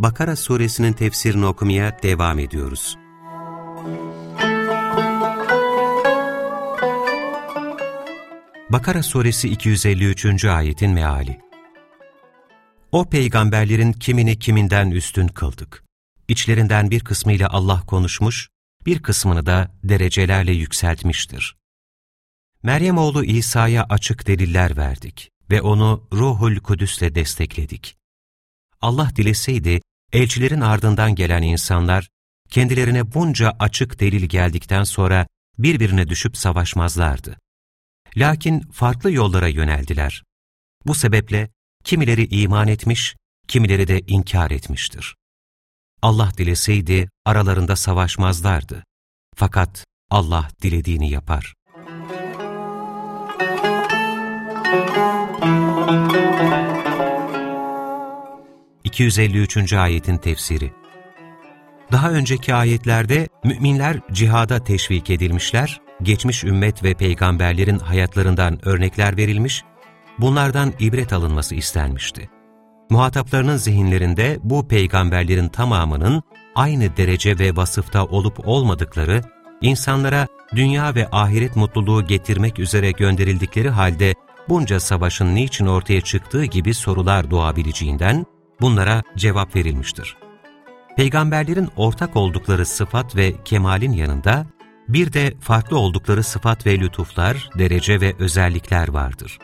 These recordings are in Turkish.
Bakara suresinin tefsirini okumaya devam ediyoruz. Bakara suresi 253. ayetin meali O peygamberlerin kimini kiminden üstün kıldık. İçlerinden bir kısmıyla Allah konuşmuş, bir kısmını da derecelerle yükseltmiştir. Meryem oğlu İsa'ya açık deliller verdik ve onu Ruhul Kudüs'le destekledik. Allah dileseydi, elçilerin ardından gelen insanlar, kendilerine bunca açık delil geldikten sonra birbirine düşüp savaşmazlardı. Lakin farklı yollara yöneldiler. Bu sebeple kimileri iman etmiş, kimileri de inkar etmiştir. Allah dileseydi aralarında savaşmazlardı. Fakat Allah dilediğini yapar. 253. ayetin tefsiri Daha önceki ayetlerde müminler cihada teşvik edilmişler, geçmiş ümmet ve peygamberlerin hayatlarından örnekler verilmiş, bunlardan ibret alınması istenmişti. Muhataplarının zihinlerinde bu peygamberlerin tamamının aynı derece ve vasıfta olup olmadıkları, insanlara dünya ve ahiret mutluluğu getirmek üzere gönderildikleri halde bunca savaşın niçin ortaya çıktığı gibi sorular doğabileceğinden bunlara cevap verilmiştir. Peygamberlerin ortak oldukları sıfat ve kemalin yanında bir de farklı oldukları sıfat ve lütuflar, derece ve özellikler vardır.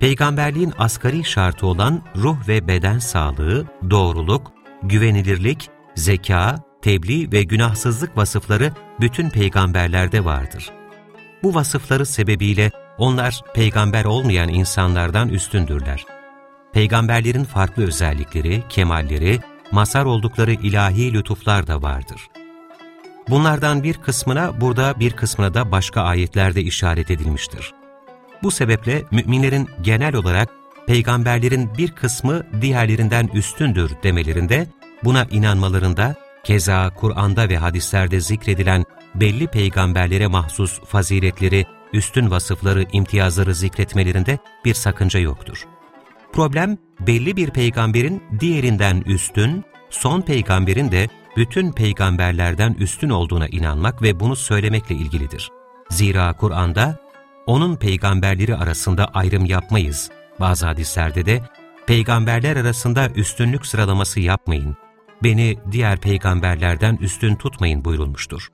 Peygamberliğin asgari şartı olan ruh ve beden sağlığı, doğruluk, güvenilirlik, zeka, tebliğ ve günahsızlık vasıfları bütün peygamberlerde vardır. Bu vasıfları sebebiyle onlar peygamber olmayan insanlardan üstündürler. Peygamberlerin farklı özellikleri, kemalleri, mazhar oldukları ilahi lütuflar da vardır. Bunlardan bir kısmına burada bir kısmına da başka ayetlerde işaret edilmiştir. Bu sebeple müminlerin genel olarak peygamberlerin bir kısmı diğerlerinden üstündür demelerinde, buna inanmalarında, keza Kur'an'da ve hadislerde zikredilen belli peygamberlere mahsus faziletleri üstün vasıfları, imtiyazları zikretmelerinde bir sakınca yoktur. Problem, belli bir peygamberin diğerinden üstün, son peygamberin de bütün peygamberlerden üstün olduğuna inanmak ve bunu söylemekle ilgilidir. Zira Kur'an'da, onun peygamberleri arasında ayrım yapmayız. Bazı hadislerde de, peygamberler arasında üstünlük sıralaması yapmayın, beni diğer peygamberlerden üstün tutmayın buyurulmuştur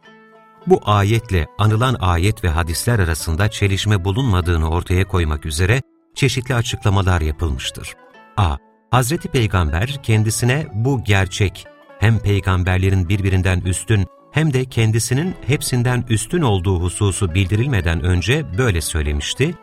bu ayetle anılan ayet ve hadisler arasında çelişme bulunmadığını ortaya koymak üzere çeşitli açıklamalar yapılmıştır. a. Hazreti Peygamber kendisine bu gerçek, hem peygamberlerin birbirinden üstün hem de kendisinin hepsinden üstün olduğu hususu bildirilmeden önce böyle söylemişti,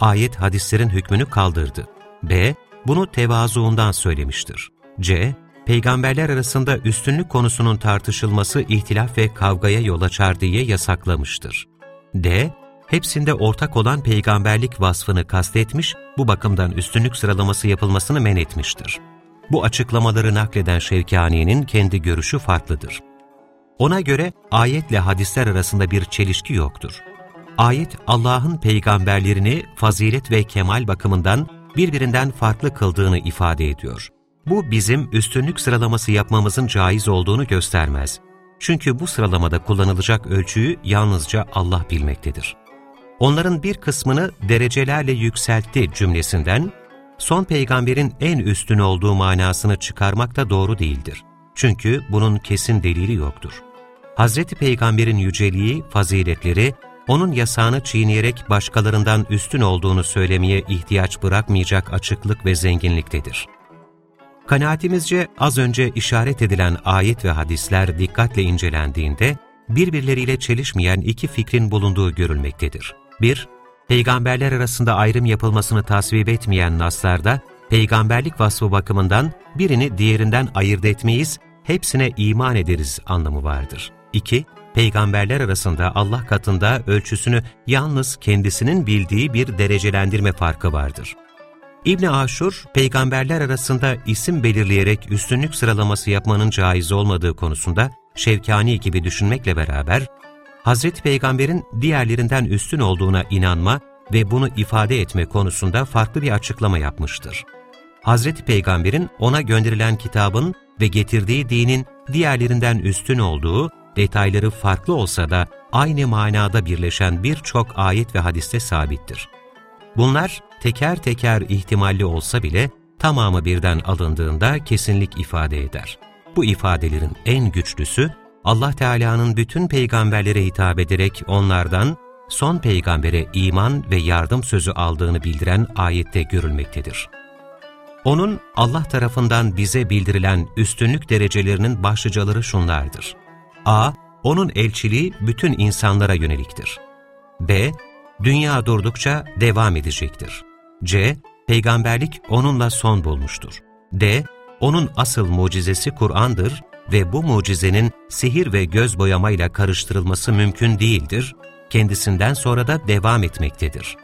ayet hadislerin hükmünü kaldırdı. b. Bunu tevazuundan söylemiştir. c peygamberler arasında üstünlük konusunun tartışılması ihtilaf ve kavgaya yol açar diye yasaklamıştır. D. Hepsinde ortak olan peygamberlik vasfını kastetmiş, bu bakımdan üstünlük sıralaması yapılmasını men etmiştir. Bu açıklamaları nakleden Şevkani'nin kendi görüşü farklıdır. Ona göre ayetle hadisler arasında bir çelişki yoktur. Ayet, Allah'ın peygamberlerini fazilet ve kemal bakımından birbirinden farklı kıldığını ifade ediyor. Bu bizim üstünlük sıralaması yapmamızın caiz olduğunu göstermez. Çünkü bu sıralamada kullanılacak ölçüyü yalnızca Allah bilmektedir. Onların bir kısmını derecelerle yükseltti cümlesinden, son peygamberin en üstün olduğu manasını çıkarmak da doğru değildir. Çünkü bunun kesin delili yoktur. Hazreti Peygamber'in yüceliği, faziletleri, onun yasağını çiğneyerek başkalarından üstün olduğunu söylemeye ihtiyaç bırakmayacak açıklık ve zenginliktedir. Kanaatimizce az önce işaret edilen ayet ve hadisler dikkatle incelendiğinde birbirleriyle çelişmeyen iki fikrin bulunduğu görülmektedir. 1- Peygamberler arasında ayrım yapılmasını tasvip etmeyen naslarda peygamberlik vasfı bakımından birini diğerinden ayırt etmeyiz, hepsine iman ederiz anlamı vardır. 2. Peygamberler arasında Allah katında ölçüsünü yalnız kendisinin bildiği bir derecelendirme farkı vardır. İbn Aşur, peygamberler arasında isim belirleyerek üstünlük sıralaması yapmanın caiz olmadığı konusunda Şevkani gibi düşünmekle beraber, Hazreti Peygamber'in diğerlerinden üstün olduğuna inanma ve bunu ifade etme konusunda farklı bir açıklama yapmıştır. Hazreti Peygamber'in ona gönderilen kitabın ve getirdiği dinin diğerlerinden üstün olduğu, detayları farklı olsa da aynı manada birleşen birçok ayet ve hadiste sabittir. Bunlar teker teker ihtimalli olsa bile tamamı birden alındığında kesinlik ifade eder. Bu ifadelerin en güçlüsü, Allah Teala'nın bütün peygamberlere hitap ederek onlardan son peygambere iman ve yardım sözü aldığını bildiren ayette görülmektedir. Onun Allah tarafından bize bildirilen üstünlük derecelerinin başlıcaları şunlardır. A. Onun elçiliği bütün insanlara yöneliktir. B. Dünya durdukça devam edecektir. C. Peygamberlik onunla son bulmuştur. D. Onun asıl mucizesi Kur'an'dır ve bu mucizenin sihir ve göz boyamayla karıştırılması mümkün değildir, kendisinden sonra da devam etmektedir.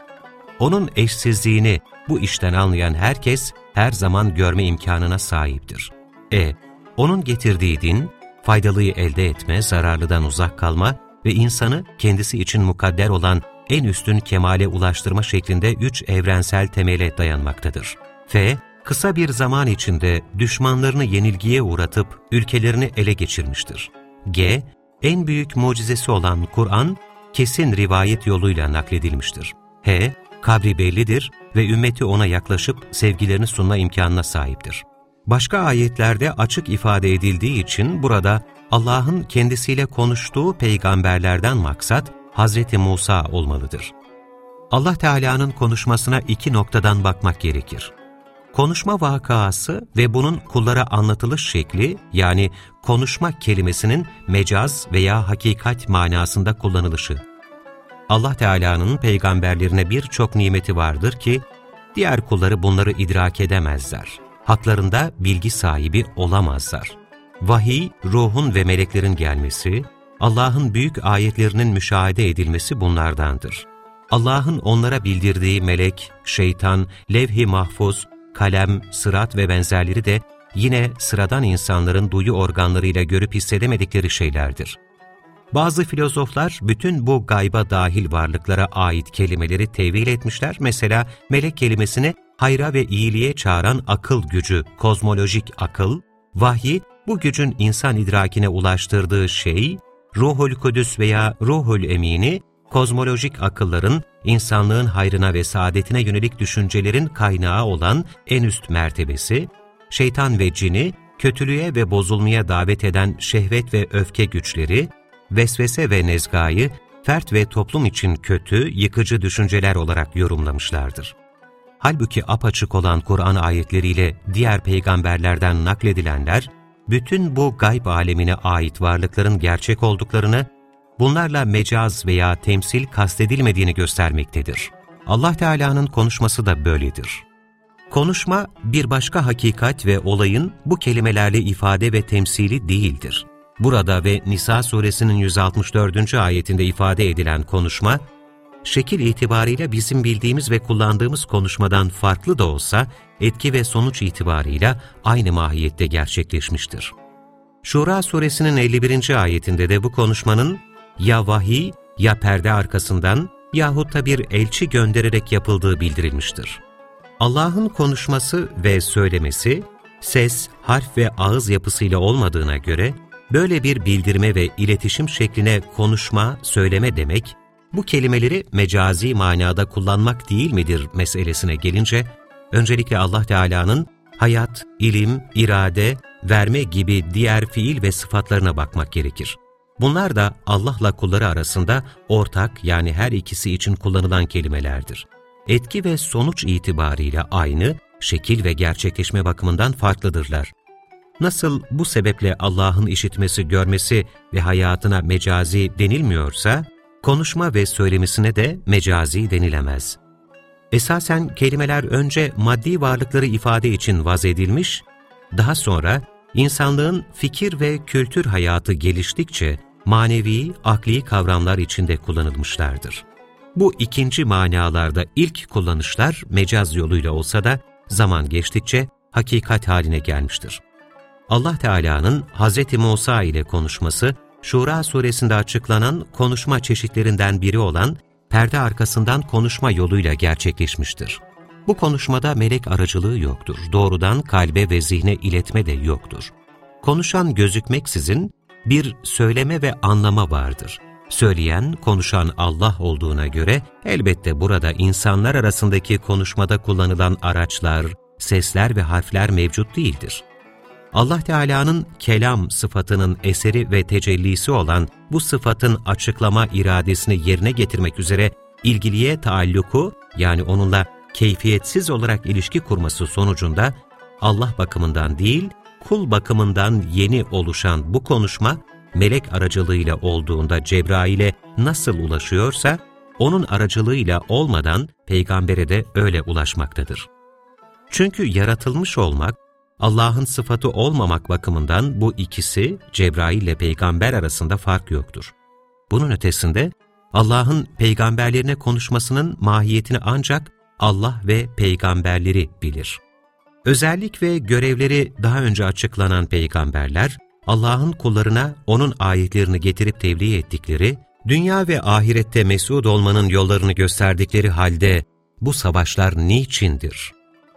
Onun eşsizliğini bu işten anlayan herkes her zaman görme imkanına sahiptir. E. Onun getirdiği din, faydalıyı elde etme, zararlıdan uzak kalma ve insanı kendisi için mukadder olan en üstün kemale ulaştırma şeklinde üç evrensel temele dayanmaktadır. F. Kısa bir zaman içinde düşmanlarını yenilgiye uğratıp ülkelerini ele geçirmiştir. G. En büyük mucizesi olan Kur'an, kesin rivayet yoluyla nakledilmiştir. H. Kabri bellidir ve ümmeti ona yaklaşıp sevgilerini sunma imkanına sahiptir. Başka ayetlerde açık ifade edildiği için burada Allah'ın kendisiyle konuştuğu peygamberlerden maksat Hz. Musa olmalıdır. Allah Teala'nın konuşmasına iki noktadan bakmak gerekir. Konuşma vakası ve bunun kullara anlatılış şekli yani konuşma kelimesinin mecaz veya hakikat manasında kullanılışı. Allah Teala'nın peygamberlerine birçok nimeti vardır ki diğer kulları bunları idrak edemezler. Haklarında bilgi sahibi olamazlar. Vahiy, ruhun ve meleklerin gelmesi, Allah'ın büyük ayetlerinin müşahede edilmesi bunlardandır. Allah'ın onlara bildirdiği melek, şeytan, levh-i mahfuz, kalem, sırat ve benzerleri de yine sıradan insanların duyu organlarıyla görüp hissedemedikleri şeylerdir. Bazı filozoflar bütün bu gayba dahil varlıklara ait kelimeleri tevil etmişler. Mesela melek kelimesini hayra ve iyiliğe çağıran akıl gücü, kozmolojik akıl, vahyi bu gücün insan idrakine ulaştırdığı şey, ruhul kudüs veya ruhul emini, kozmolojik akılların insanlığın hayrına ve saadetine yönelik düşüncelerin kaynağı olan en üst mertebesi, şeytan ve cini, kötülüğe ve bozulmaya davet eden şehvet ve öfke güçleri, vesvese ve nezgayı fert ve toplum için kötü, yıkıcı düşünceler olarak yorumlamışlardır. Halbuki apaçık olan Kur'an ayetleriyle diğer peygamberlerden nakledilenler, bütün bu gayb alemine ait varlıkların gerçek olduklarını, bunlarla mecaz veya temsil kastedilmediğini göstermektedir. Allah Teala'nın konuşması da böyledir. Konuşma, bir başka hakikat ve olayın bu kelimelerle ifade ve temsili değildir. Burada ve Nisa suresinin 164. ayetinde ifade edilen konuşma, şekil itibariyle bizim bildiğimiz ve kullandığımız konuşmadan farklı da olsa, etki ve sonuç itibarıyla aynı mahiyette gerçekleşmiştir. Şura suresinin 51. ayetinde de bu konuşmanın ya vahiy ya perde arkasından yahut da bir elçi göndererek yapıldığı bildirilmiştir. Allah'ın konuşması ve söylemesi, ses, harf ve ağız yapısıyla olmadığına göre, böyle bir bildirme ve iletişim şekline konuşma, söyleme demek, bu kelimeleri mecazi manada kullanmak değil midir meselesine gelince, öncelikle Allah Teala'nın hayat, ilim, irade, verme gibi diğer fiil ve sıfatlarına bakmak gerekir. Bunlar da Allah'la kulları arasında ortak yani her ikisi için kullanılan kelimelerdir. Etki ve sonuç itibariyle aynı, şekil ve gerçekleşme bakımından farklıdırlar. Nasıl bu sebeple Allah'ın işitmesi, görmesi ve hayatına mecazi denilmiyorsa, konuşma ve söylemesine de mecazi denilemez. Esasen kelimeler önce maddi varlıkları ifade için vaz edilmiş, daha sonra insanlığın fikir ve kültür hayatı geliştikçe manevi, akli kavramlar içinde kullanılmışlardır. Bu ikinci manalarda ilk kullanışlar mecaz yoluyla olsa da zaman geçtikçe hakikat haline gelmiştir. Allah Teala'nın Hz. Musa ile konuşması, Şura suresinde açıklanan konuşma çeşitlerinden biri olan perde arkasından konuşma yoluyla gerçekleşmiştir. Bu konuşmada melek aracılığı yoktur. Doğrudan kalbe ve zihne iletme de yoktur. Konuşan gözükmeksizin bir söyleme ve anlama vardır. Söyleyen, konuşan Allah olduğuna göre elbette burada insanlar arasındaki konuşmada kullanılan araçlar, sesler ve harfler mevcut değildir. Allah Teala'nın kelam sıfatının eseri ve tecellisi olan bu sıfatın açıklama iradesini yerine getirmek üzere ilgiliye taalluku yani onunla keyfiyetsiz olarak ilişki kurması sonucunda Allah bakımından değil, kul bakımından yeni oluşan bu konuşma melek aracılığıyla olduğunda Cebrail'e nasıl ulaşıyorsa, onun aracılığıyla olmadan peygambere de öyle ulaşmaktadır. Çünkü yaratılmış olmak, Allah'ın sıfatı olmamak bakımından bu ikisi Cebrail ile peygamber arasında fark yoktur. Bunun ötesinde Allah'ın peygamberlerine konuşmasının mahiyetini ancak Allah ve peygamberleri bilir. Özellik ve görevleri daha önce açıklanan peygamberler, Allah'ın kullarına O'nun ayetlerini getirip tebliğ ettikleri, dünya ve ahirette mesud olmanın yollarını gösterdikleri halde bu savaşlar niçindir?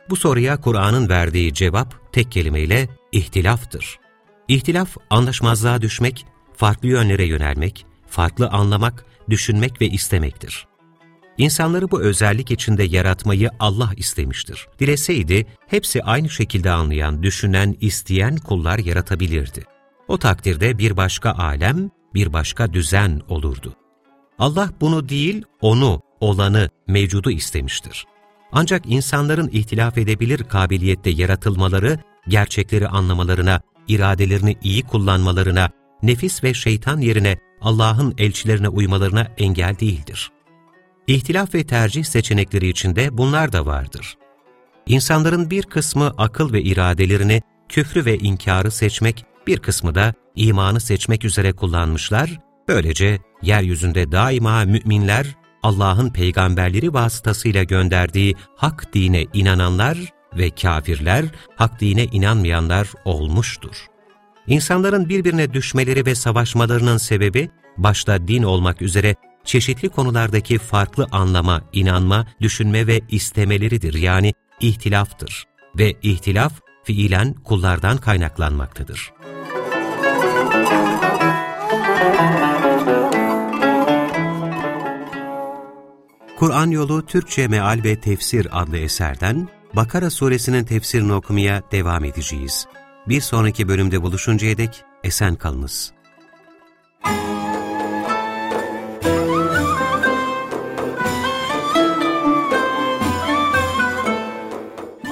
Bu soruya Kur'an'ın verdiği cevap tek kelimeyle ihtilaftır. İhtilaf, anlaşmazlığa düşmek, farklı yönlere yönelmek, farklı anlamak, düşünmek ve istemektir. İnsanları bu özellik içinde yaratmayı Allah istemiştir. Dileseydi, hepsi aynı şekilde anlayan, düşünen, isteyen kullar yaratabilirdi. O takdirde bir başka alem, bir başka düzen olurdu. Allah bunu değil, onu, olanı, mevcudu istemiştir. Ancak insanların ihtilaf edebilir kabiliyette yaratılmaları, gerçekleri anlamalarına, iradelerini iyi kullanmalarına, nefis ve şeytan yerine Allah'ın elçilerine uymalarına engel değildir. İhtilaf ve tercih seçenekleri içinde bunlar da vardır. İnsanların bir kısmı akıl ve iradelerini küfrü ve inkarı seçmek, bir kısmı da imanı seçmek üzere kullanmışlar, böylece yeryüzünde daima müminler, Allah'ın peygamberleri vasıtasıyla gönderdiği hak dine inananlar ve kafirler, hak dine inanmayanlar olmuştur. İnsanların birbirine düşmeleri ve savaşmalarının sebebi, başta din olmak üzere çeşitli konulardaki farklı anlama, inanma, düşünme ve istemeleridir yani ihtilaftır. Ve ihtilaf fiilen kullardan kaynaklanmaktadır. Kur'an Yolu Türkçe Meal ve Tefsir adlı eserden Bakara suresinin tefsirini okumaya devam edeceğiz. Bir sonraki bölümde buluşuncaya dek esen kalınız.